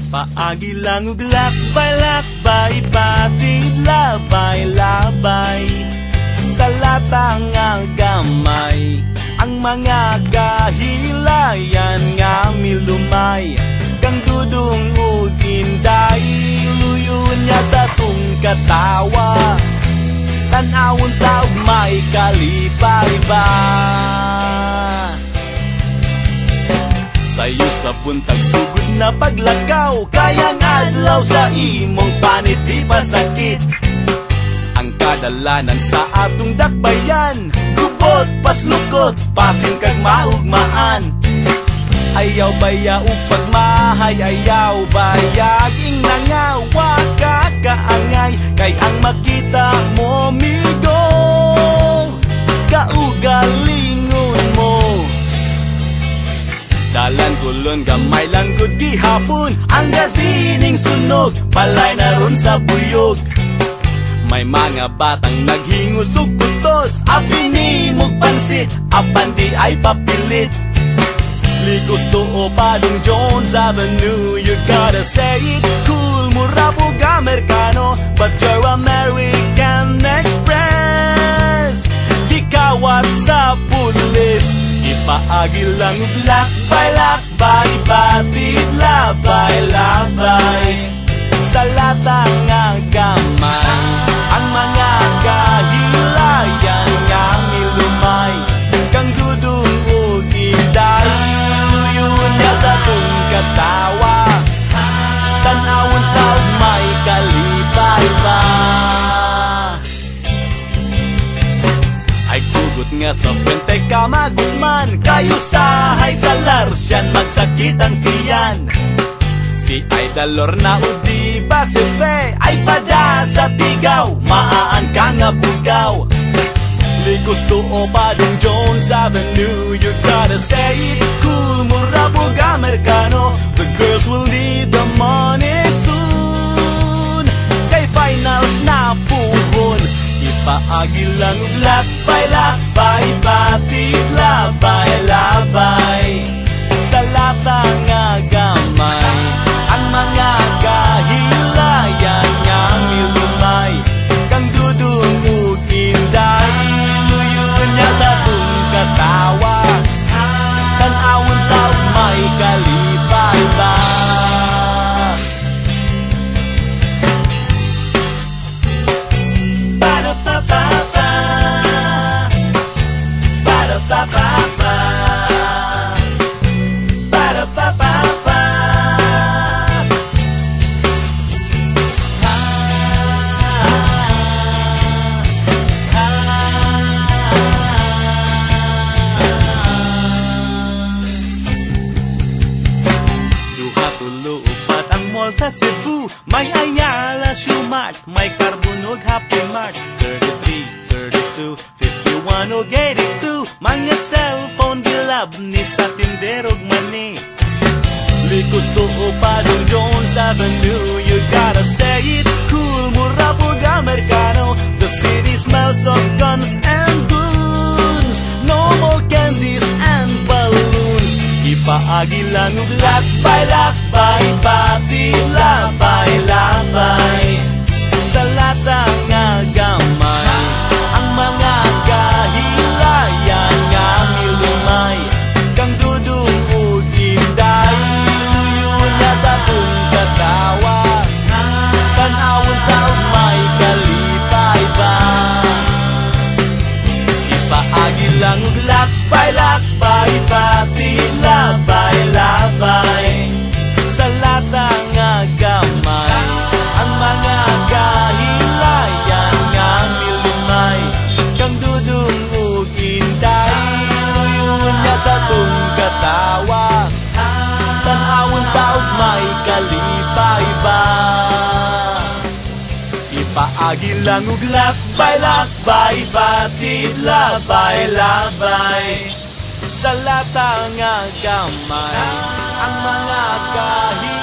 Paagi lang ug lakbay-lakbay Patid labay-labay Sa latang nga gamay Ang mga kahilayan nga milumay. Kang dudong ug inday Luyon niya sa tung katawa. Tanawon taog may kalipay ba Sayo sa buntag sugod na paglakaw. Kayang adlaw sa imong panit di pa sakit. Ang kadalanan sa atong dakbayan Gubot, paslukot, pasin kag maugmaan. Ayaw baya ug pagmahay Ayaw bayaging nangawa ka kaangay Kay ang makita mo migo Kulon gamay lang gud gihapon. Ang gasining sunog Palay na ron sa buyog. May mga batang naghingos ug kutos Apinimog pansit Apan di ay papilit. Ligos to o Padong Jones Avenue You gotta say it. Cool Mura po Amerikano But you're American Ipaagi lang ug lakbay-lakbay Batid labay-labay Sa latang nga gamay Ang mga kahilayan nga milumay. Kang dudong ug inday Luyon niya sa tung katawa. Tanawon taog may kalipay pa. Ay gugot nga sa frente ka Kayo sa hay sa larsyan Magsakit ang tiyan. Si Idolor na udi ba si Fe Ay pada sa tigaw. Maaan ka nga bugaw. Ligos to o Padong Jones Avenue? You gotta say it cool. Mura po Amerikano The girls will need the money soon. Kay finals na puhon. Ipaagi lang ug lakbay-lakbay Batid labay-labay Sa lata sa Cebu May Ayala, Schumart May Carbonog, Happy Mart 33, 32, 50 182 Mga cellphone gilab ni sa tinderog mani Likos to o padong Jones Avenue You gotta say it cool. Mura pag Americano The city smells of guns and goons. No more candies and balloons. Ipaagi lang ug lakbay, lakbay Pati labay, labay. Sa latang Ipaagi lang ug lakbay-lakbay Batid labay-labay Sa lata nga gamay Ang mga kahilayan